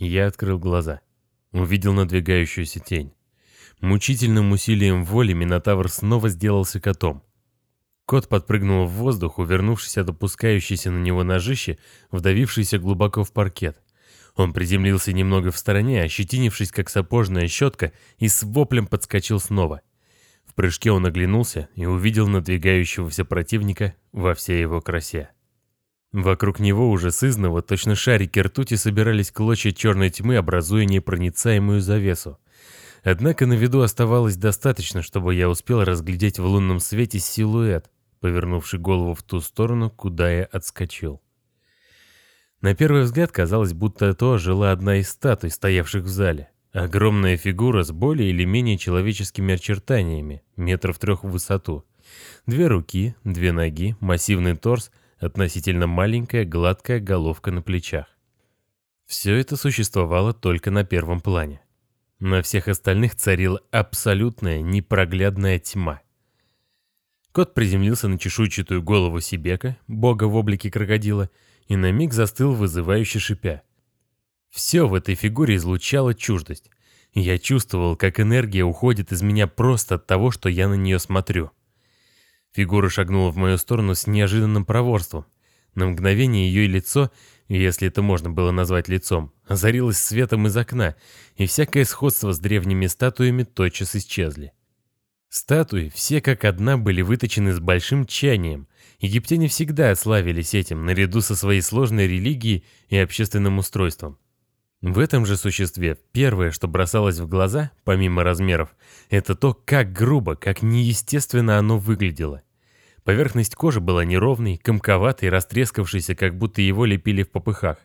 Я открыл глаза. Увидел надвигающуюся тень. Мучительным усилием воли Минотавр снова сделался котом. Кот подпрыгнул в воздух, увернувшись от опускающейся на него ножище, вдавившейся глубоко в паркет. Он приземлился немного в стороне, ощетинившись как сапожная щетка, и с воплем подскочил снова. В прыжке он оглянулся и увидел надвигающегося противника во всей его красе. Вокруг него уже сызново, точно шарики ртути, собирались клочья черной тьмы, образуя непроницаемую завесу. Однако на виду оставалось достаточно, чтобы я успел разглядеть в лунном свете силуэт, повернувший голову в ту сторону, куда я отскочил. На первый взгляд казалось, будто то жила одна из статуй, стоявших в зале. Огромная фигура с более или менее человеческими очертаниями, метров трех в высоту. Две руки, две ноги, массивный торс, относительно маленькая гладкая головка на плечах. Все это существовало только на первом плане. На всех остальных царила абсолютная непроглядная тьма. Кот приземлился на чешуйчатую голову Сибека, бога в облике крокодила, и на миг застыл вызывающе шипя. Все в этой фигуре излучало чуждость. Я чувствовал, как энергия уходит из меня просто от того, что я на нее смотрю. Фигура шагнула в мою сторону с неожиданным проворством. На мгновение ее лицо если это можно было назвать лицом, озарилось светом из окна, и всякое сходство с древними статуями тотчас исчезли. Статуи все как одна были выточены с большим тщанием. Египтяне всегда славились этим, наряду со своей сложной религией и общественным устройством. В этом же существе первое, что бросалось в глаза, помимо размеров, это то, как грубо, как неестественно оно выглядело. Поверхность кожи была неровной, комковатой, растрескавшейся, как будто его лепили в попыхах.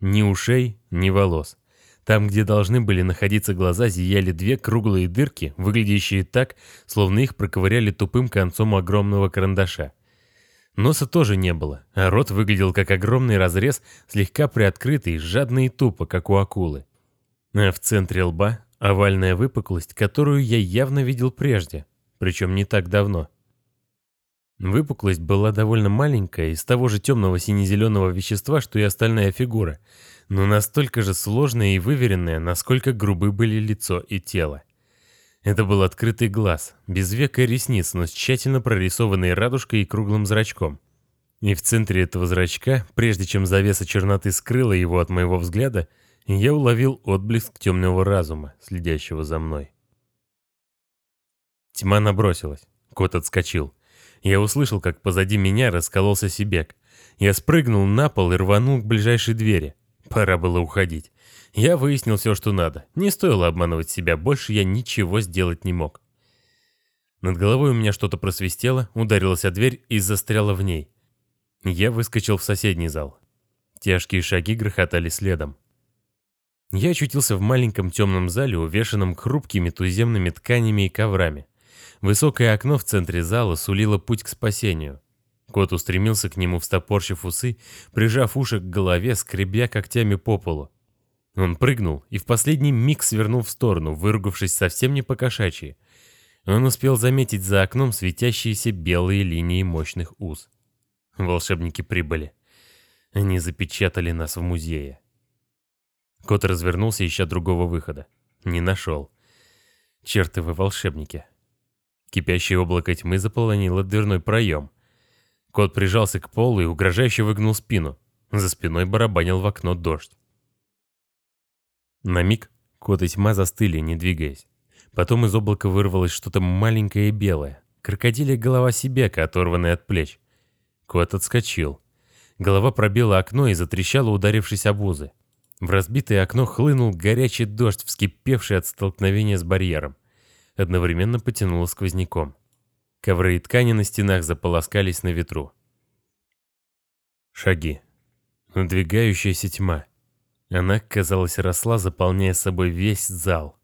Ни ушей, ни волос. Там, где должны были находиться глаза, зияли две круглые дырки, выглядящие так, словно их проковыряли тупым концом огромного карандаша. Носа тоже не было, а рот выглядел как огромный разрез, слегка приоткрытый, жадный и тупо, как у акулы. А в центре лба овальная выпуклость, которую я явно видел прежде, причем не так давно. Выпуклость была довольно маленькая, из того же темного сине-зеленого вещества, что и остальная фигура, но настолько же сложная и выверенная, насколько грубы были лицо и тело. Это был открытый глаз, без века и ресниц, но с тщательно прорисованной радужкой и круглым зрачком. И в центре этого зрачка, прежде чем завеса черноты скрыла его от моего взгляда, я уловил отблеск темного разума, следящего за мной. Тьма набросилась. Кот отскочил. Я услышал, как позади меня раскололся Сибек. Я спрыгнул на пол и рванул к ближайшей двери. Пора было уходить. Я выяснил все, что надо. Не стоило обманывать себя, больше я ничего сделать не мог. Над головой у меня что-то просвистело, ударилась о дверь и застряла в ней. Я выскочил в соседний зал. Тяжкие шаги грохотали следом. Я очутился в маленьком темном зале, увешанном хрупкими туземными тканями и коврами. Высокое окно в центре зала сулило путь к спасению. Кот устремился к нему, встопорщив усы, прижав уши к голове, скребя когтями по полу. Он прыгнул и в последний миг свернул в сторону, выругавшись совсем не по-кошачьи. Он успел заметить за окном светящиеся белые линии мощных уз. Волшебники прибыли. Они запечатали нас в музее. Кот развернулся, ища другого выхода. Не нашел. Чертовы волшебники. Кипящее облако тьмы заполонило дверной проем. Кот прижался к полу и угрожающе выгнул спину. За спиной барабанил в окно дождь. На миг кот и тьма застыли, не двигаясь. Потом из облака вырвалось что-то маленькое и белое. Крокодилья голова Сибека, оторванная от плеч. Кот отскочил. Голова пробила окно и затрещала, ударившись об узы. В разбитое окно хлынул горячий дождь, вскипевший от столкновения с барьером одновременно потянуло сквозняком. Ковры и ткани на стенах заполоскались на ветру. Шаги. Надвигающаяся тьма. Она, казалось, росла, заполняя собой весь зал.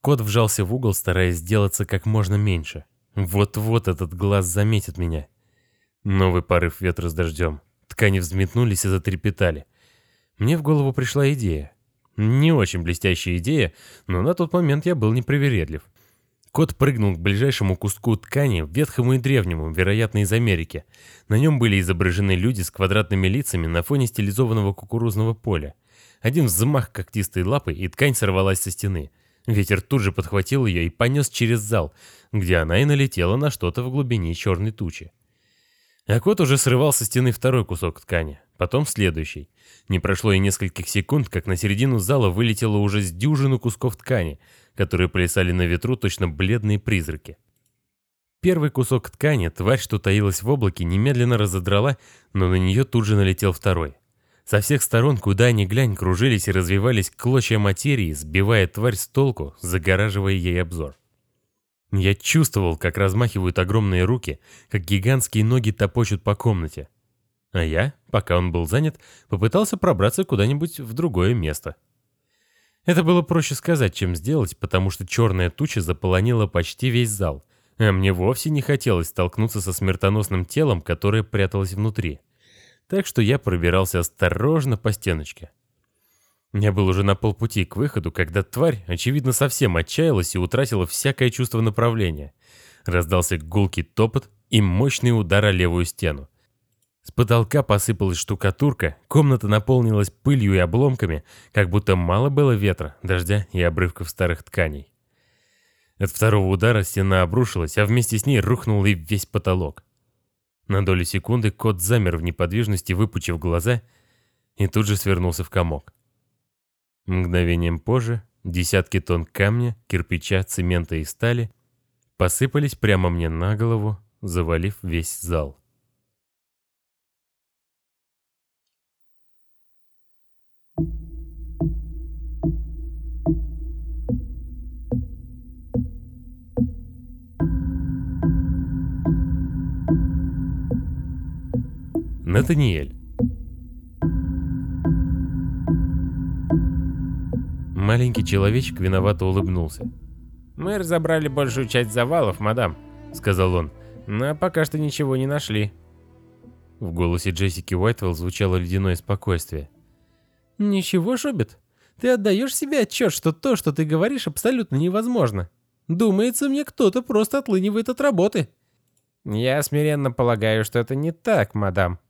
Кот вжался в угол, стараясь сделаться как можно меньше. Вот-вот этот глаз заметит меня. Новый порыв ветра с дождем. Ткани взметнулись и затрепетали. Мне в голову пришла идея. Не очень блестящая идея, но на тот момент я был непривередлив. Кот прыгнул к ближайшему куску ткани, ветхому и древнему, вероятно, из Америки. На нем были изображены люди с квадратными лицами на фоне стилизованного кукурузного поля. Один взмах когтистой лапы, и ткань сорвалась со стены. Ветер тут же подхватил ее и понес через зал, где она и налетела на что-то в глубине черной тучи. А кот уже срывал со стены второй кусок ткани, потом следующий. Не прошло и нескольких секунд, как на середину зала вылетело уже с дюжину кусков ткани, которые плясали на ветру точно бледные призраки. Первый кусок ткани тварь, что таилась в облаке, немедленно разодрала, но на нее тут же налетел второй. Со всех сторон, куда ни глянь, кружились и развивались клочья материи, сбивая тварь с толку, загораживая ей обзор. Я чувствовал, как размахивают огромные руки, как гигантские ноги топочут по комнате. А я, пока он был занят, попытался пробраться куда-нибудь в другое место. Это было проще сказать, чем сделать, потому что черная туча заполонила почти весь зал, а мне вовсе не хотелось столкнуться со смертоносным телом, которое пряталось внутри. Так что я пробирался осторожно по стеночке. Я был уже на полпути к выходу, когда тварь, очевидно, совсем отчаялась и утратила всякое чувство направления. Раздался гулкий топот и мощный удар о левую стену. С потолка посыпалась штукатурка, комната наполнилась пылью и обломками, как будто мало было ветра, дождя и обрывков старых тканей. От второго удара стена обрушилась, а вместе с ней рухнул и весь потолок. На долю секунды кот замер в неподвижности, выпучив глаза, и тут же свернулся в комок. Мгновением позже десятки тонн камня, кирпича, цемента и стали посыпались прямо мне на голову, завалив весь зал. Натаниэль Маленький человечек виновато улыбнулся. «Мы разобрали большую часть завалов, мадам», — сказал он, — «но пока что ничего не нашли». В голосе Джессики Уайтвелл звучало ледяное спокойствие. «Ничего, Шобит, ты отдаешь себе отчет, что то, что ты говоришь, абсолютно невозможно. Думается мне, кто-то просто отлынивает от работы». «Я смиренно полагаю, что это не так, мадам»,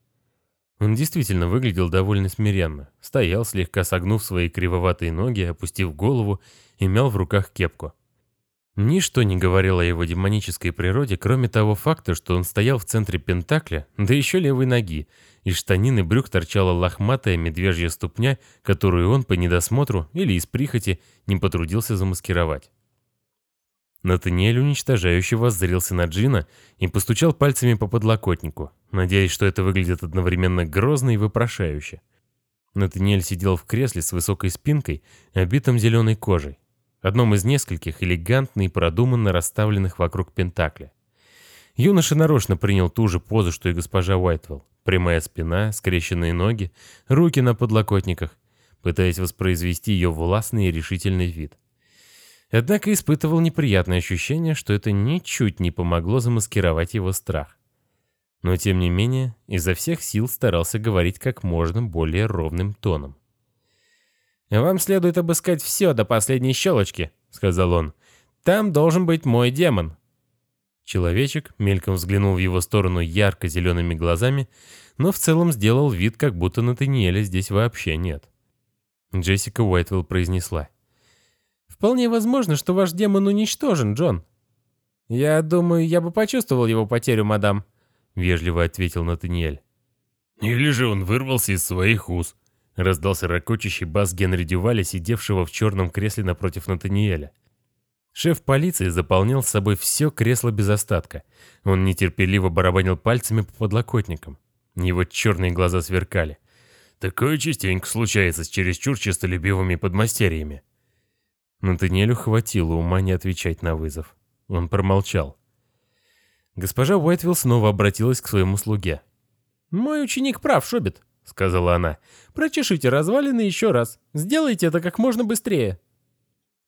он действительно выглядел довольно смиренно. Стоял, слегка согнув свои кривоватые ноги, опустив голову и мял в руках кепку. Ничто не говорило о его демонической природе, кроме того факта, что он стоял в центре пентакля, да еще левой ноги, из штанины брюк торчала лохматая медвежья ступня, которую он по недосмотру или из прихоти не потрудился замаскировать. Натаниэль уничтожающе воззрился на Джина и постучал пальцами по подлокотнику, надеясь, что это выглядит одновременно грозно и вопрошающе. Натаниэль сидел в кресле с высокой спинкой, обитым зеленой кожей, одном из нескольких элегантно и продуманно расставленных вокруг Пентакля. Юноша нарочно принял ту же позу, что и госпожа Уайтвелл. Прямая спина, скрещенные ноги, руки на подлокотниках, пытаясь воспроизвести ее властный и решительный вид. Однако испытывал неприятное ощущение, что это ничуть не помогло замаскировать его страх. Но тем не менее, изо всех сил старался говорить как можно более ровным тоном. «Вам следует обыскать все до последней щелочки», — сказал он. «Там должен быть мой демон». Человечек мельком взглянул в его сторону ярко-зелеными глазами, но в целом сделал вид, как будто Натаниэля здесь вообще нет. Джессика Уайтвелл произнесла. Вполне возможно, что ваш демон уничтожен, Джон. Я думаю, я бы почувствовал его потерю, мадам, вежливо ответил Натаниэль. Или же он вырвался из своих уз, раздался ракочащий бас Генри Дюваля, сидевшего в черном кресле напротив Натаниэля. Шеф полиции заполнял с собой все кресло без остатка. Он нетерпеливо барабанил пальцами по подлокотникам. Его черные глаза сверкали. Такое частенько случается с чересчур честолюбивыми подмастерьями. Натаниэлю хватило ума не отвечать на вызов. Он промолчал. Госпожа Уайтвилл снова обратилась к своему слуге. «Мой ученик прав, Шобит», — сказала она. «Прочешите развалины еще раз. Сделайте это как можно быстрее».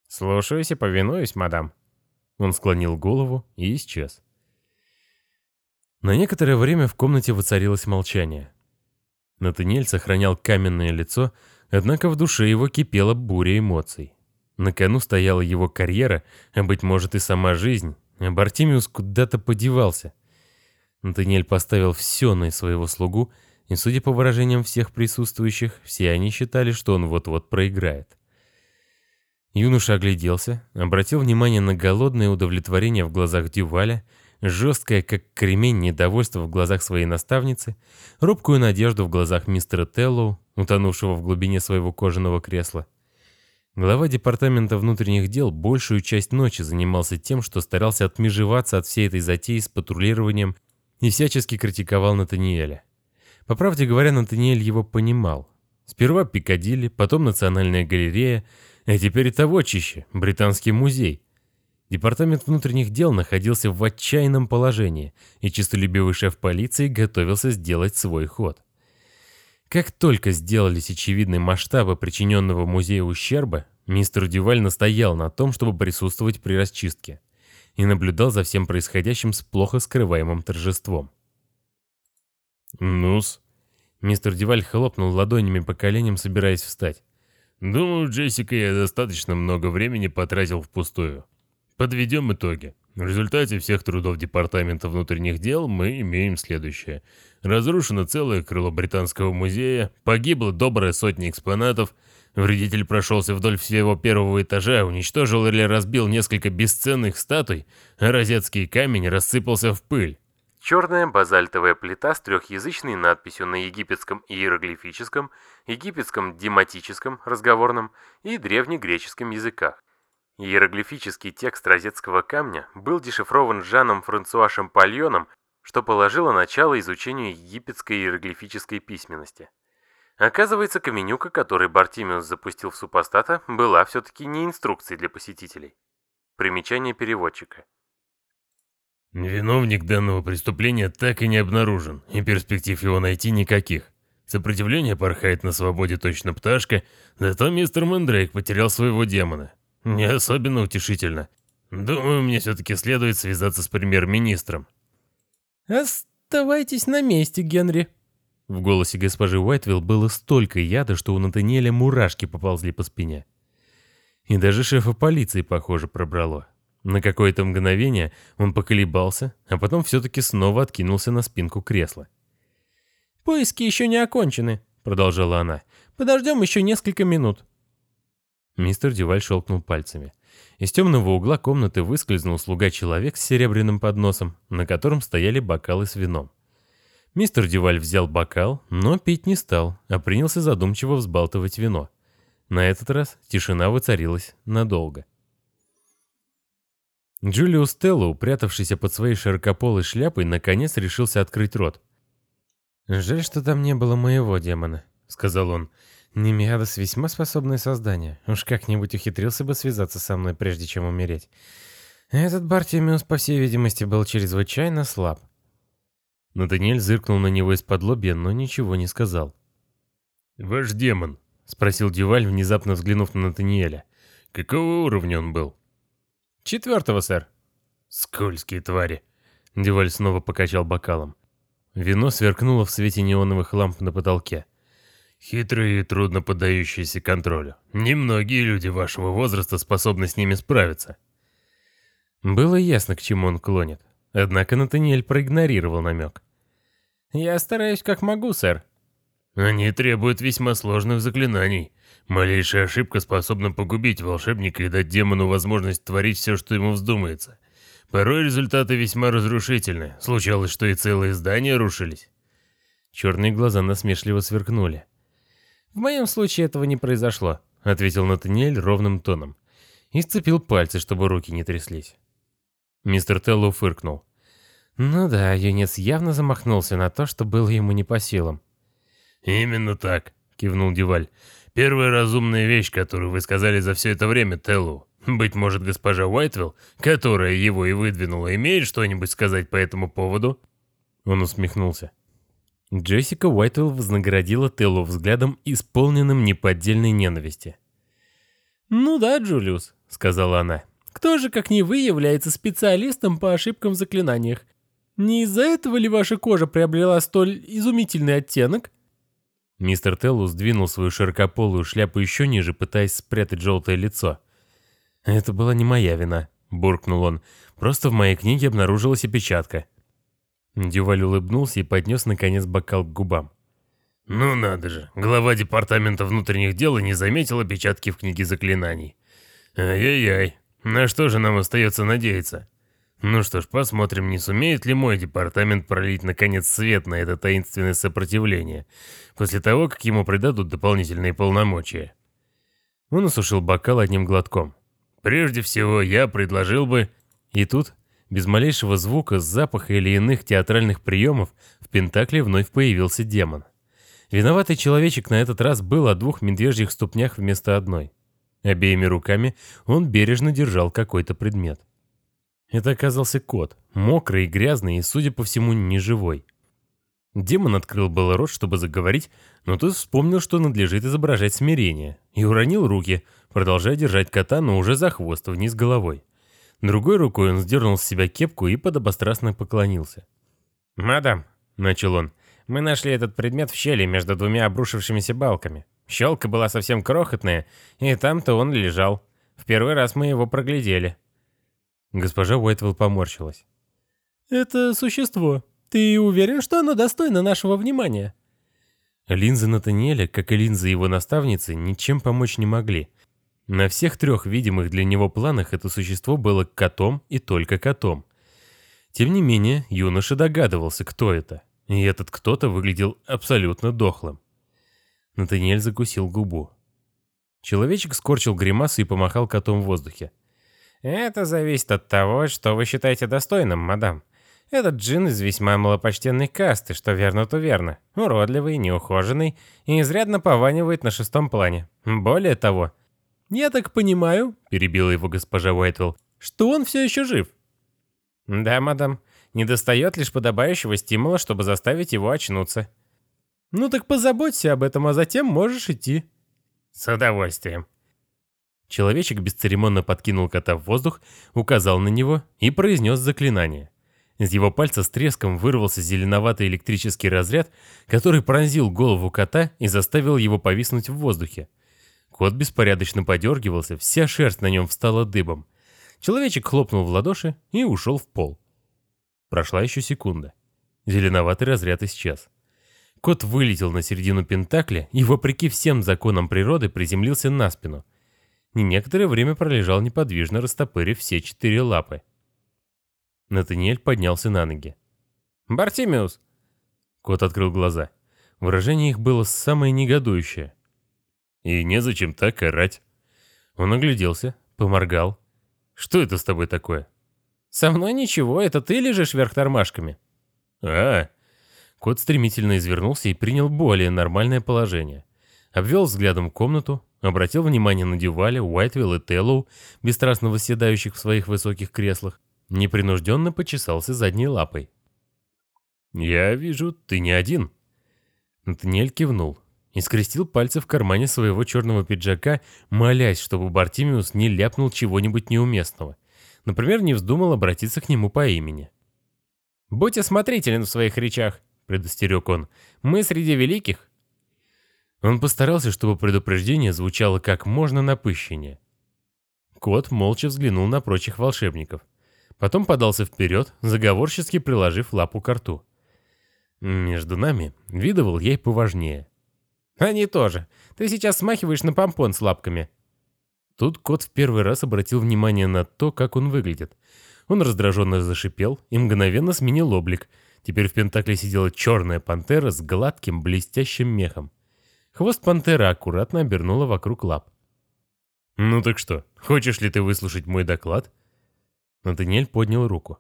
«Слушаюсь и повинуюсь, мадам». Он склонил голову и исчез. На некоторое время в комнате воцарилось молчание. Натаниэль сохранял каменное лицо, однако в душе его кипела буря эмоций. На кону стояла его карьера, а, быть может, и сама жизнь. А Бартимиус куда-то подевался. Натаниэль поставил все на своего слугу, И судя по выражениям всех присутствующих, все они считали, что он вот-вот проиграет. Юноша огляделся, обратил внимание на голодное удовлетворение в глазах Дюваля, жесткое, как кремень, недовольство в глазах своей наставницы, робкую надежду в глазах мистера Теллоу, утонувшего в глубине своего кожаного кресла. Глава департамента внутренних дел большую часть ночи занимался тем, что старался отмежеваться от всей этой затеи с патрулированием и всячески критиковал Натаниэля. По правде говоря, Натаниэль его понимал. Сперва Пикадилли, потом Национальная галерея, а теперь того чище, Британский музей. Департамент внутренних дел находился в отчаянном положении, и честолюбивый шеф полиции готовился сделать свой ход. Как только сделались очевидны масштабы причиненного музею ущерба, мистер Дюваль настоял на том, чтобы присутствовать при расчистке, и наблюдал за всем происходящим с плохо скрываемым торжеством. «Ну-с». Мистер Дюваль хлопнул ладонями по коленям, собираясь встать. «Думаю, Джессика, я достаточно много времени потратил впустую. Подведем итоги. В результате всех трудов Департамента внутренних дел мы имеем следующее. Разрушено целое крыло Британского музея, погибла добрая сотня экспонатов, вредитель прошелся вдоль всего первого этажа, уничтожил или разбил несколько бесценных статуй, а розетский камень рассыпался в пыль. Черная базальтовая плита с трехязычной надписью на египетском иероглифическом, египетском дематическом разговорном и древнегреческом языках. Иероглифический текст розетского камня был дешифрован Жаном Франсуа Шампальоном, что положило начало изучению египетской иероглифической письменности. Оказывается, каменюка, который Бартимиус запустил в супостата, была все-таки не инструкцией для посетителей. Примечание переводчика. Виновник данного преступления так и не обнаружен, и перспектив его найти никаких. Сопротивление порхает на свободе точно пташка, зато мистер Мэндрейк потерял своего демона. Не особенно утешительно. Думаю, мне все-таки следует связаться с премьер-министром. «Оставайтесь на месте, Генри». В голосе госпожи Уайтвилл было столько яда, что у Натаниэля мурашки поползли по спине. И даже шефа полиции, похоже, пробрало. На какое-то мгновение он поколебался, а потом все-таки снова откинулся на спинку кресла. «Поиски еще не окончены», — продолжала она. «Подождем еще несколько минут». Мистер Дюваль щелкнул пальцами. Из темного угла комнаты выскользнул слуга-человек с серебряным подносом, на котором стояли бокалы с вином. Мистер Дюваль взял бокал, но пить не стал, а принялся задумчиво взбалтывать вино. На этот раз тишина воцарилась надолго. Джулиус Телло, упрятавшийся под своей широкополой шляпой, наконец решился открыть рот. «Жаль, что там не было моего демона», — сказал он. «Немиадос весьма способное создание. Уж как-нибудь ухитрился бы связаться со мной, прежде чем умереть. Этот Бартимиус, по всей видимости, был чрезвычайно слаб». Натаниэль зыркнул на него из-под лобья, но ничего не сказал. «Ваш демон?» — спросил Дюваль, внезапно взглянув на Натаниэля. «Какого уровня он был?» «Четвертого, сэр». «Скользкие твари». Дюваль снова покачал бокалом. Вино сверкнуло в свете неоновых ламп на потолке. «Хитрые и трудно поддающиеся контролю. Немногие люди вашего возраста способны с ними справиться». Было ясно, к чему он клонит. Однако Натаниэль проигнорировал намек. «Я стараюсь как могу, сэр». «Они требуют весьма сложных заклинаний. Малейшая ошибка способна погубить волшебника и дать демону возможность творить все, что ему вздумается. Порой результаты весьма разрушительны. Случалось, что и целые здания рушились. Черные глаза насмешливо сверкнули. «В моем случае этого не произошло», — ответил Натаниэль ровным тоном. И сцепил пальцы, чтобы руки не тряслись. Мистер Телло фыркнул. «Ну да, юнец явно замахнулся на то, что было ему не по силам». «Именно так», — кивнул Дюваль. Первая разумная вещь, которую вы сказали за все это время, Теллу. Быть может, госпожа Уайтвилл, которая его и выдвинула, имеет что-нибудь сказать по этому поводу?» Он усмехнулся. Джессика Уайтвилл вознаградила Теллу взглядом, исполненным неподдельной ненависти. «Ну да, Джулиус», — сказала она. «Кто же, как не вы, является специалистом по ошибкам в заклинаниях? Не из-за этого ли ваша кожа приобрела столь изумительный оттенок?» Мистер Теллу сдвинул свою широкополую шляпу еще ниже, пытаясь спрятать желтое лицо. «Это была не моя вина», — буркнул он. «Просто в моей книге обнаружилась опечатка». Дюваль улыбнулся и поднес, наконец, бокал к губам. Ну надо же, глава департамента внутренних дел и не заметил опечатки в книге заклинаний. Ай-яй-яй, на что же нам остается надеяться? Ну что ж, посмотрим, не сумеет ли мой департамент пролить наконец свет на это таинственное сопротивление, после того, как ему придадут дополнительные полномочия. Он осушил бокал одним глотком. Прежде всего, я предложил бы... И тут, без малейшего звука, запаха или иных театральных приемов, в Пентакле вновь появился демон. Виноватый человечек на этот раз был о двух медвежьих ступнях вместо одной. Обеими руками он бережно держал какой-то предмет. Это оказался кот, мокрый и грязный и, судя по всему, неживой. Демон открыл было рот, чтобы заговорить, но тут вспомнил, что надлежит изображать смирение, и уронил руки, продолжая держать кота, но уже за хвост, вниз головой. Другой рукой он сдернул с себя кепку и подобострастно поклонился. «Мадам», — начал он, — «мы нашли этот предмет в щели между двумя обрушившимися балками. Щелка была совсем крохотная, и там-то он лежал. В первый раз мы его проглядели». Госпожа Уайтвелл поморщилась. «Это существо. Ты уверен, что оно достойно нашего внимания?» Линзы Натаниэля, как и линзы его наставницы, ничем помочь не могли. На всех трех видимых для него планах это существо было котом и только котом. Тем не менее, юноша догадывался, кто это. И этот кто-то выглядел абсолютно дохлым. Натаниэль закусил губу. Человечек скорчил гримасу и помахал котом в воздухе. «Это зависит от того, что вы считаете достойным, мадам. Этот джин из весьма малопочтенной касты, что верно, то верно. Уродливый, неухоженный и изрядно пованивает на шестом плане. Более того...» «Я так понимаю», — перебила его госпожа Уайтвелл, «что он все еще жив». «Да, мадам. Недостает лишь подобающего стимула, чтобы заставить его очнуться». «Ну так позаботься об этом, а затем можешь идти». «С удовольствием». Человечек бесцеремонно подкинул кота в воздух, указал на него и произнес заклинание. Из его пальца с треском вырвался зеленоватый электрический разряд, который пронзил голову кота и заставил его повиснуть в воздухе. Кот беспорядочно подергивался, вся шерсть на нем встала дыбом. Человечек хлопнул в ладоши и ушел в пол. Прошла еще секунда. Зеленоватый разряд исчез. Кот вылетел на середину Пентакля и, вопреки всем законам природы, приземлился на спину — и некоторое время пролежал неподвижно, растопырив все четыре лапы. Натаниэль поднялся на ноги. «Бартимиус!» Кот открыл глаза. Выражение их было самое негодующее. «И незачем так орать». Он огляделся, поморгал. «Что это с тобой такое?» «Со мной ничего, это ты лежишь вверх тормашками». «А!» Кот стремительно извернулся и принял более нормальное положение. Обвел взглядом комнату, Обратил внимание на Дюваля, Уайтвилл и Теллоу, бесстрастно восседающих в своих высоких креслах. Непринужденно почесался задней лапой. «Я вижу, ты не один». Натаниэль кивнул и скрестил пальцы в кармане своего черного пиджака, молясь, чтобы Бартимиус не ляпнул чего-нибудь неуместного. Например, не вздумал обратиться к нему по имени. «Будь осмотрителен в своих речах», — предостерег он. «Мы среди великих, он постарался, чтобы предупреждение звучало как можно напыщеннее. Кот молча взглянул на прочих волшебников. Потом подался вперед, заговорчески приложив лапу к рту. Между нами видывал ей поважнее. «Они тоже. Ты сейчас смахиваешь на помпон с лапками». Тут кот в первый раз обратил внимание на то, как он выглядит. Он раздраженно зашипел и мгновенно сменил облик. Теперь в Пентакле сидела черная пантера с гладким блестящим мехом. Хвост пантеры аккуратно обернула вокруг лап. «Ну так что, хочешь ли ты выслушать мой доклад?» Натаниэль поднял руку.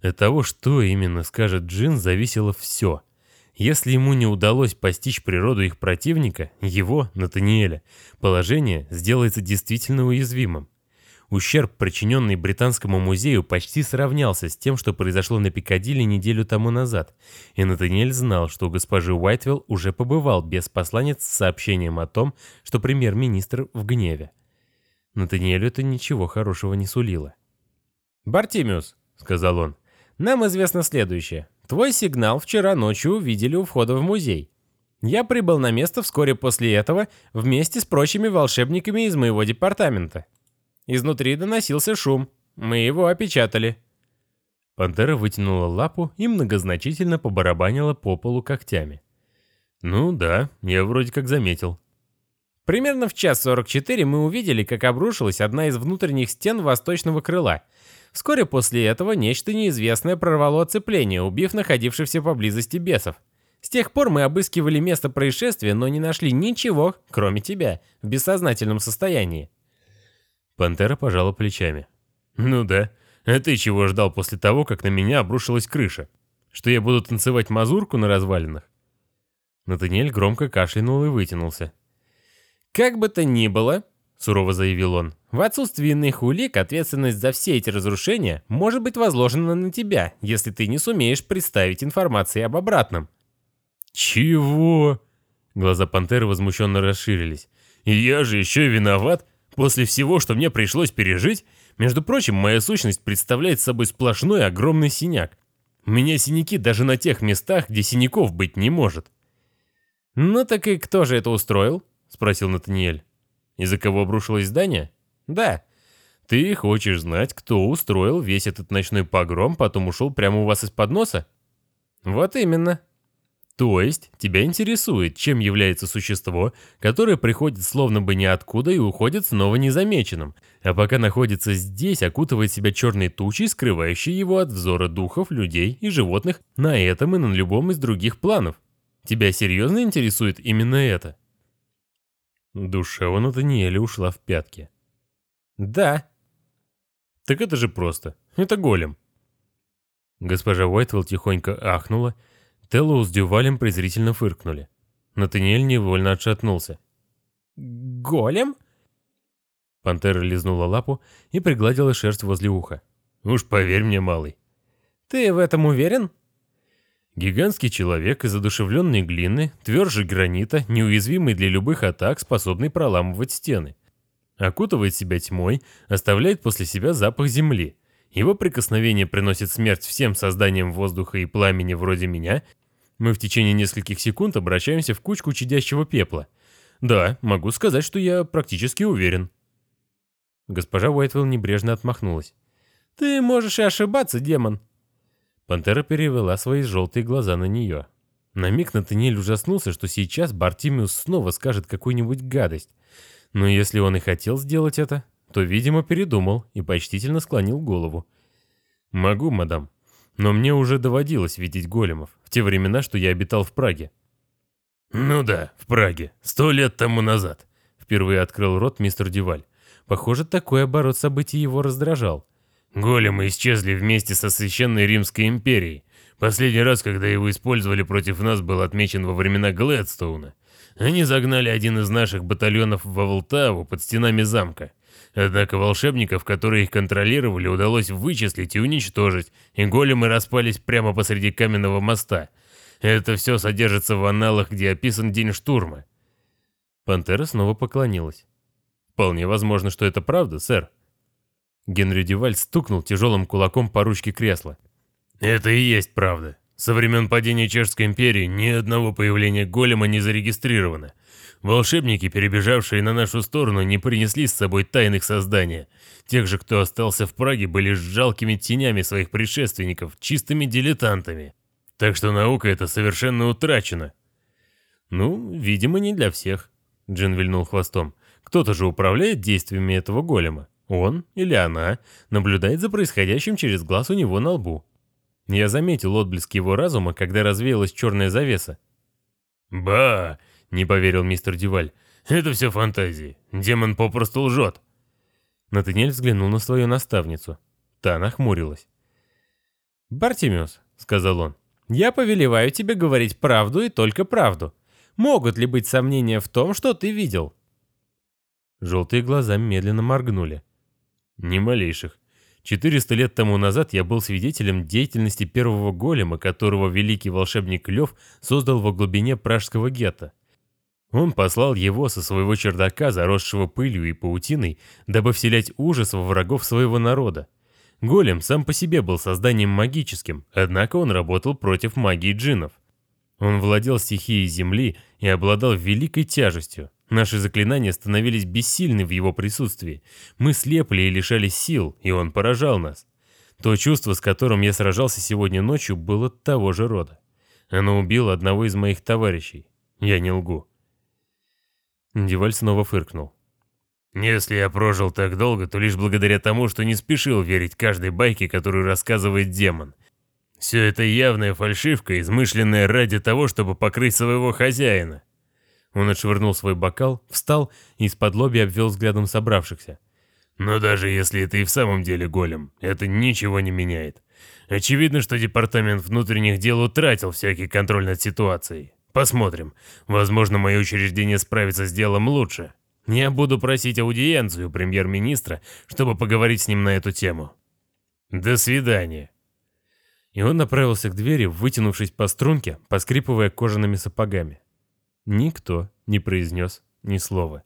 От того, что именно скажет Джин, зависело все. Если ему не удалось постичь природу их противника, его, Натаниэля, положение сделается действительно уязвимым. Ущерб, причиненный Британскому музею, почти сравнялся с тем, что произошло на Пикадилли неделю тому назад, и Натаниэль знал, что у госпожи Уайтвелл уже побывал без посланец с сообщением о том, что премьер-министр в гневе. Натаниэлю это ничего хорошего не сулило. «Бартимиус», — сказал он, — «нам известно следующее. Твой сигнал вчера ночью увидели у входа в музей. Я прибыл на место вскоре после этого вместе с прочими волшебниками из моего департамента. Изнутри доносился шум. Мы его опечатали. Пантера вытянула лапу и многозначительно побарабанила по полу когтями. Ну да, я вроде как заметил. Примерно в час 44 мы увидели, как обрушилась одна из внутренних стен восточного крыла. Вскоре после этого нечто неизвестное прорвало оцепление, убив находившихся поблизости бесов. С тех пор мы обыскивали место происшествия, но не нашли ничего, кроме тебя, в бессознательном состоянии. Пантера пожала плечами. Ну да, а ты чего ждал после того, как на меня обрушилась крыша? Что я буду танцевать мазурку на развалинах? Натаниэль громко кашлянул и вытянулся. «Как бы то ни было», — сурово заявил он, — «в отсутствии иных улик ответственность за все эти разрушения может быть возложена на тебя, если ты не сумеешь представить информации об обратном». «Чего?» Глаза пантеры возмущенно расширились. «И я же еще и виноват? После всего, что мне пришлось пережить? Между прочим, моя сущность представляет собой сплошной огромный синяк. У меня синяки даже на тех местах, где синяков быть не может». «Ну так и кто же это устроил?» — спросил Натаниэль. «Из-за кого обрушилось здание?» «Да». «Ты хочешь знать, кто устроил весь этот ночной погром, потом ушел прямо у вас из-под носа?» «Вот именно». «То есть тебя интересует, чем является существо, которое приходит словно бы ниоткуда и уходит снова незамеченным, а пока находится здесь, окутывает себя черной тучей, скрывающей его от взора духов, людей и животных на этом и на любом из других планов? Тебя серьезно интересует именно это?» Душа у Натаниэля ушла в пятки. «Да». «Так это же просто. Это голем». Госпожа Уайтвелл тихонько ахнула. Теллоу с Дювалем презрительно фыркнули. Натаниэль невольно отшатнулся. «Голем?» Пантера лизнула лапу и пригладила шерсть возле уха. «Уж поверь мне, малый». «Ты в этом уверен?» Гигантский человек из одушевленной глины, тверже гранита, неуязвимый для любых атак, способный проламывать стены. Окутывает себя тьмой, оставляет после себя запах земли. Его прикосновение приносит смерть всем созданиям воздуха и пламени вроде меня. Мы в течение нескольких секунд обращаемся в кучку чадящего пепла. Да, могу сказать, что я практически уверен. Госпожа Уайтвелл небрежно отмахнулась. «Ты можешь и ошибаться, демон. Пантера перевела свои желтые глаза на нее. На миг Натаниэль ужаснулся, что сейчас Бартимиус снова скажет какую-нибудь гадость. Но если он и хотел сделать это, то, видимо, передумал и почтительно склонил голову. «Могу, мадам. Но мне уже доводилось видеть големов в те времена, что я обитал в Праге». «Ну да, в Праге. Сто лет тому назад», — впервые открыл рот мистер Дюваль. Похоже, такой оборот событий его раздражал. Големы исчезли вместе со Священной Римской империей. Последний раз, когда его использовали против нас, был отмечен во времена Глэдстоуна. Они загнали один из наших батальонов в Волтаву под стенами замка. Однако волшебников, которые их контролировали, удалось вычислить и уничтожить, и големы распались прямо посреди каменного моста. Это все содержится в аналах, где описан день штурма. Пантера снова поклонилась. «Вполне возможно, что это правда, сэр», Генри Дюваль стукнул тяжелым кулаком по ручке кресла. «Это и есть правда. Со времен падения Чешской империи ни одного появления голема не зарегистрировано. Волшебники, перебежавшие на нашу сторону, не принесли с собой тайных создания. Тех же, кто остался в Праге, были жалкими тенями своих предшественников, чистыми дилетантами. Так что наука эта совершенно утрачена». «Ну, видимо, не для всех», — Джин вильнул хвостом. «Кто-то же управляет действиями этого голема». Он или она наблюдает за происходящим через глаз у него на лбу. Я заметил отблеск его разума, когда развеялась черная завеса. «Ба!» — не поверил мистер Дюваль. «Это все фантазии. Демон попросту лжет». Натаниэль взглянул на свою наставницу. Та нахмурилась. «Бартимиус», — сказал он, — «я повелеваю тебе говорить правду и только правду. Могут ли быть сомнения в том, что ты видел?» Желтые глаза медленно моргнули. Ни малейших. 400 лет тому назад я был свидетелем деятельности первого голема, которого великий волшебник Лев создал во глубине пражского гетто. Он послал его со своего чердака, заросшего пылью и паутиной, дабы вселять ужас во врагов своего народа. Голем сам по себе был созданием магическим, однако он работал против магии джиннов. Он владел стихией земли и обладал великой тяжестью. Наши заклинания становились бессильны в его присутствии. Мы слепли и лишались сил, и он поражал нас. То чувство, с которым я сражался сегодня ночью, было того же рода. Оно убило одного из моих товарищей. Я не лгу. Диваль снова фыркнул. Если я прожил так долго, то лишь благодаря тому, что не спешил верить каждой байке, которую рассказывает демон. Все это явная фальшивка, измышленная ради того, чтобы покрыть своего хозяина. Он отшвырнул свой бокал, встал и из-под лоби обвел взглядом собравшихся. Но даже если это и в самом деле голем, это ничего не меняет. Очевидно, что Департамент внутренних дел утратил всякий контроль над ситуацией. Посмотрим. Возможно, мое учреждение справится с делом лучше. Я буду просить аудиенцию премьер-министра, чтобы поговорить с ним на эту тему. До свидания. И он направился к двери, вытянувшись по струнке, поскрипывая кожаными сапогами. Никто не произнес ни слова.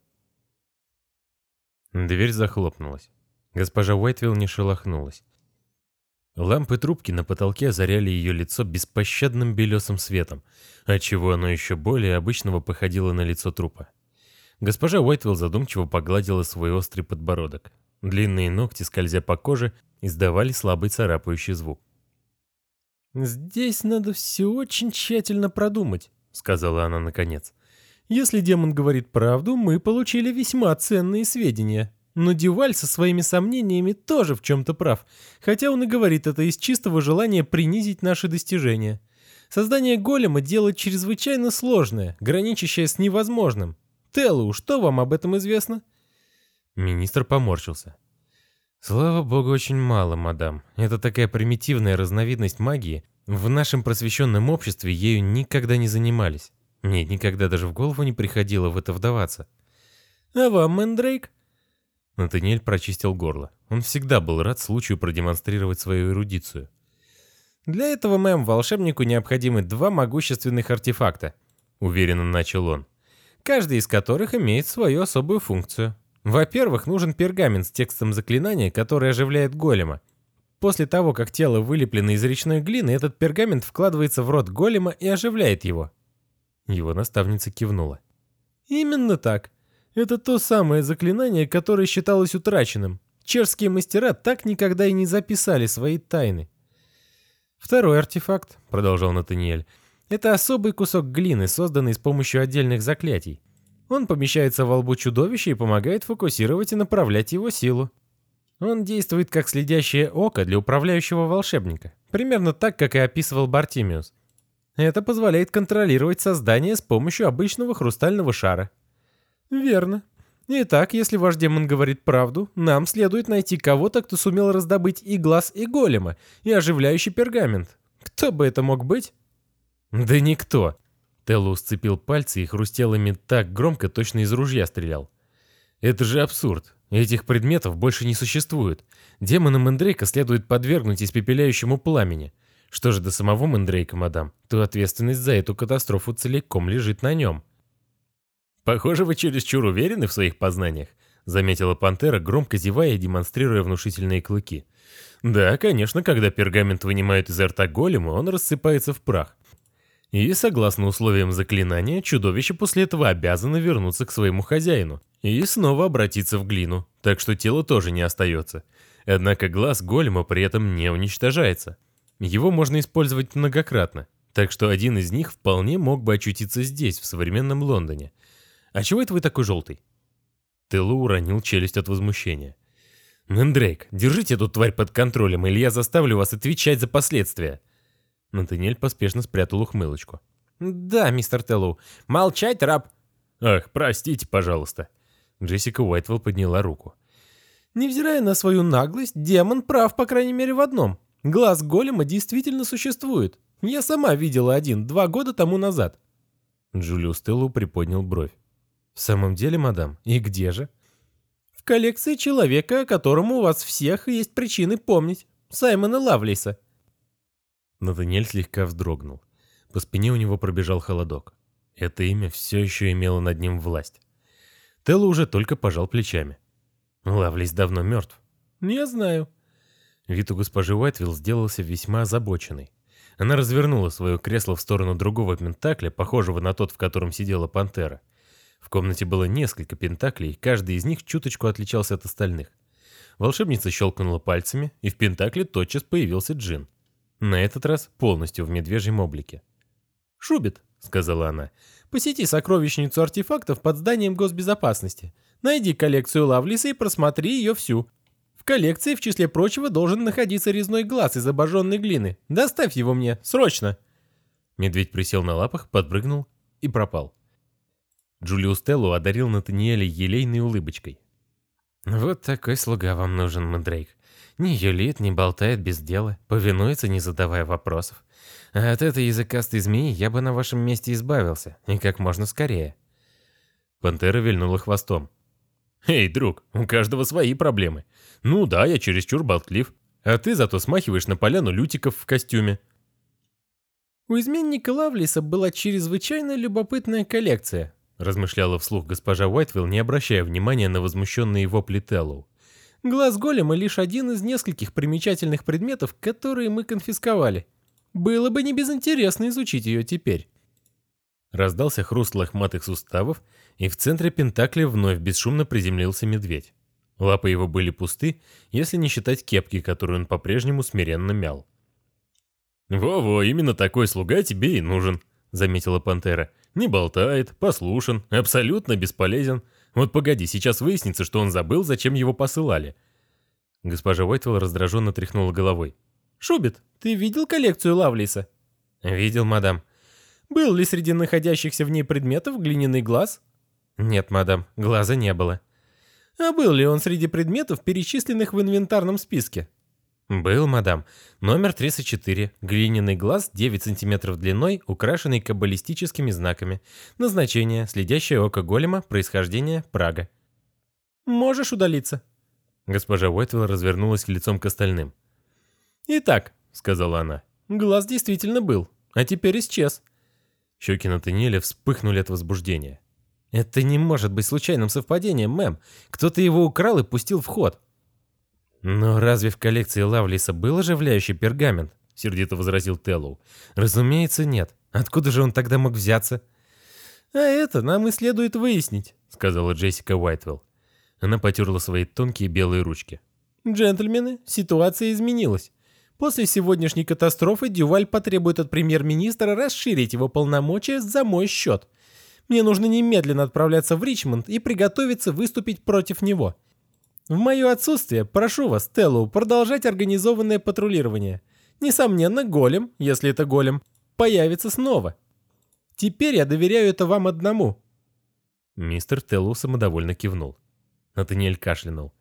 Дверь захлопнулась. Госпожа Уайтвилл не шелохнулась. Лампы трубки на потолке озаряли ее лицо беспощадным белесым светом, отчего оно еще более обычного походило на лицо трупа. Госпожа Уайтвилл задумчиво погладила свой острый подбородок. Длинные ногти, скользя по коже, издавали слабый царапающий звук. «Здесь надо все очень тщательно продумать», — сказала она наконец. «Если демон говорит правду, мы получили весьма ценные сведения. Но Дюваль со своими сомнениями тоже в чем-то прав, хотя он и говорит это из чистого желания принизить наши достижения. Создание голема – дело чрезвычайно сложное, граничащее с невозможным. Теллу, что вам об этом известно?» Министр поморщился. «Слава богу, очень мало, мадам. Это такая примитивная разновидность магии. В нашем просвещенном обществе ею никогда не занимались. Мне никогда даже в голову не приходило в это вдаваться». «А вам, Мэндрейк?» Натаниэль прочистил горло. Он всегда был рад случаю продемонстрировать свою эрудицию. «Для этого, мэм, волшебнику необходимы два могущественных артефакта», — уверенно начал он, каждый из которых имеет свою особую функцию. Во-первых, нужен пергамент с текстом заклинания, который оживляет голема. После того, как тело вылеплено из речной глины, этот пергамент вкладывается в рот голема и оживляет его. Его наставница кивнула. «Именно так. Это то самое заклинание, которое считалось утраченным. Чешские мастера так никогда и не записали свои тайны. Второй артефакт, продолжал Натаниэль, это особый кусок глины, созданный с помощью отдельных заклятий. Он помещается во лбу чудовища и помогает фокусировать и направлять его силу. Он действует как следящее око для управляющего волшебника, примерно так, как и описывал Бартимиус. Это позволяет контролировать создание с помощью обычного хрустального шара. «Верно. Итак, если ваш демон говорит правду, нам следует найти кого-то, кто сумел раздобыть и глаз, и голема, и оживляющий пергамент. Кто бы это мог быть?» «Да никто!» Теллу сцепил пальцы и хрустел ими так громко, точно из ружья стрелял. «Это же абсурд. Этих предметов больше не существует. Демона Мендрейка следует подвергнуть испепеляющему пламени. Что же до самого Мендрейка, мадам, то ответственность за эту катастрофу целиком лежит на нем». «Похоже, вы чересчур уверены в своих познаниях», — заметила пантера, громко зевая и демонстрируя внушительные клыки. «Да, конечно, когда пергамент вынимают изо рта голема, он рассыпается в прах. И, согласно условиям заклинания, чудовище после этого обязано вернуться к своему хозяину и снова обратиться в глину, так что тело тоже не остается. Однако глаз голема при этом не уничтожается. Его можно использовать многократно, так что один из них вполне мог бы очутиться здесь, в современном Лондоне, «А чего это вы такой желтый?» Телу уронил челюсть от возмущения. «Мэндрейк, держите эту тварь под контролем, или я заставлю вас отвечать за последствия!» Натаниэль поспешно спрятал ухмылочку. «Да, мистер Теллоу. Молчать, раб!» «Ах, простите, пожалуйста!» Джессика Уайтвелл подняла руку. «Невзирая на свою наглость, демон прав, по крайней мере, в одном. Глаз голема действительно существует. Я сама видела один два года тому назад». Джулиус Теллоу приподнял бровь. «В самом деле, мадам, и где же?» «В коллекции человека, которому у вас всех есть причины помнить. Саймона Лавлейса». Натаниэль слегка вздрогнул. По спине у него пробежал холодок. Это имя все еще имело над ним власть. Телло уже только пожал плечами. Лавлейс давно мертв. «Я знаю». Вид у госпожи Уайтвилл сделался весьма озабоченный. Она развернула свое кресло в сторону другого пентакля, похожего на тот, в котором сидела пантера. В комнате было несколько пентаклей, каждый из них чуточку отличался от остальных. Волшебница щелкнула пальцами, и в пентакле тотчас появился джин. На этот раз полностью в медвежьем облике. «Шубит», — сказала она. «Посети сокровищницу артефактов под зданием госбезопасности. Найди коллекцию Лавлиса и просмотри ее всю. В коллекции, в числе прочего, должен находиться резной глаз из обожженной глины. Доставь его мне, срочно!» Медведь присел на лапах, подпрыгнул и пропал. Джулиус Теллу одарил Натаниэля елейной улыбочкой. «Вот такой слуга вам нужен, Мандрейк. Не юлит, не болтает без дела, повинуется, не задавая вопросов. А от этой языкастой змеи я бы на вашем месте избавился, и как можно скорее». Пантера вильнула хвостом. «Эй, друг, у каждого свои проблемы. Ну да, я чересчур болтлив, а ты зато смахиваешь на поляну лютиков в костюме». У изменника Лавлиса была чрезвычайно любопытная коллекция, размышляла вслух госпожа Уайтвилл, не обращая внимания на возмущенные вопли Теллоу. Глаз голема лишь один из нескольких примечательных предметов, которые мы конфисковали. Было бы не безинтересно изучить ее теперь. Раздался хруст лохматых суставов, и в центре Пентакля вновь бесшумно приземлился медведь. Лапы его были пусты, если не считать кепки, которую он по-прежнему смиренно мял. «Во-во, именно такой слуга тебе и нужен», — заметила пантера. Не болтает, послушен, абсолютно бесполезен. Вот погоди, сейчас выяснится, что он забыл, зачем его посылали. Госпожа Уайтвелл раздраженно тряхнула головой. «Шубит, ты видел коллекцию Лавлиса?» «Видел, мадам». «Был ли среди находящихся в ней предметов глиняный глаз?» «Нет, мадам, глаза не было». «А был ли он среди предметов, перечисленных в инвентарном списке?» «Был, мадам. Номер 34. Глиняный глаз 9 сантиметров длиной, украшенный каббалистическими знаками. Назначение. Следящее око голема. Происхождение. Прага». «Можешь удалиться». Госпожа Уайтвилл развернулась лицом к остальным. «Итак», — сказала она, — «глаз действительно был, а теперь исчез». Щеки Натаниэля вспыхнули от возбуждения. «Это не может быть случайным совпадением, мэм. Кто-то его украл и пустил в ход». «Но разве в коллекции Лавлиса был оживляющий пергамент?» — сердито возразил Теллоу. «Разумеется, нет. Откуда же он тогда мог взяться?» «А это нам и следует выяснить», — сказала Джессика Уайтвелл. Она потерла свои тонкие белые ручки. «Джентльмены, ситуация изменилась. После сегодняшней катастрофы Дюваль потребует от премьер-министра расширить его полномочия за мой счет. Мне нужно немедленно отправляться в Ричмонд и приготовиться выступить против него. В мое отсутствие прошу вас, Теллоу, продолжать организованное патрулирование. Несомненно, голем, если это голем, появится снова. Теперь я доверяю это вам одному». Мистер Теллоу самодовольно кивнул. Натаниэль кашлянул.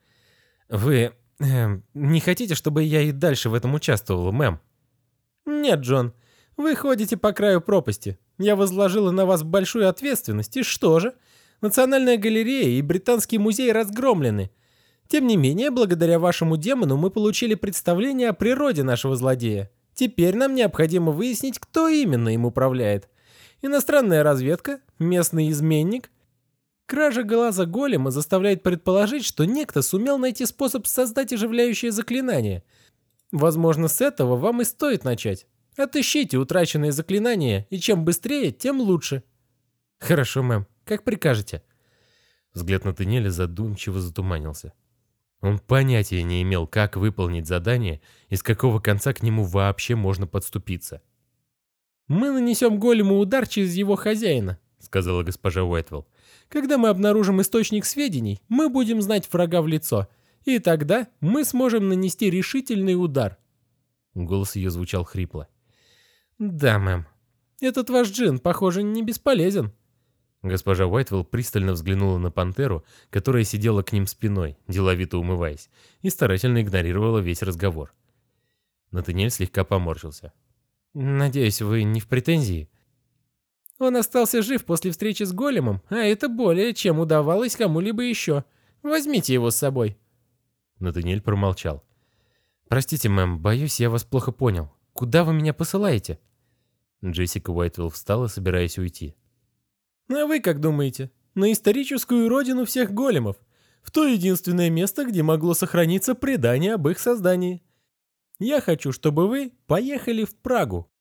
«Вы э, не хотите, чтобы я и дальше в этом участвовал, мэм?» «Нет, Джон. Вы ходите по краю пропасти. Я возложила на вас большую ответственность, и что же? Национальная галерея и Британский музей разгромлены. Тем не менее, благодаря вашему демону мы получили представление о природе нашего злодея. Теперь нам необходимо выяснить, кто именно им управляет. Иностранная разведка? Местный изменник? Кража глаза голема заставляет предположить, что некто сумел найти способ создать оживляющее заклинание. Возможно, с этого вам и стоит начать. Отыщите утраченные заклинания, и чем быстрее, тем лучше. Хорошо, мэм. Как прикажете. Взгляд на Натаниэля задумчиво затуманился. Он понятия не имел, как выполнить задание и с какого конца к нему вообще можно подступиться. «Мы нанесем голему удар через его хозяина», — сказала госпожа Уайтвелл. «Когда мы обнаружим источник сведений, мы будем знать врага в лицо, и тогда мы сможем нанести решительный удар». Голос ее звучал хрипло. «Да, мэм. Этот ваш джин, похоже, не бесполезен», Госпожа Уайтвелл пристально взглянула на пантеру, которая сидела к ним спиной, деловито умываясь, и старательно игнорировала весь разговор. Натаниэль слегка поморщился. «Надеюсь, вы не в претензии?» «Он остался жив после встречи с големом, а это более, чем удавалось кому-либо еще. Возьмите его с собой». Натаниэль промолчал. «Простите, мэм, боюсь, я вас плохо понял. Куда вы меня посылаете?» Джессика Уайтвелл встала, собираясь уйти. А вы как думаете? На историческую родину всех големов. В то единственное место, где могло сохраниться предание об их создании. Я хочу, чтобы вы поехали в Прагу.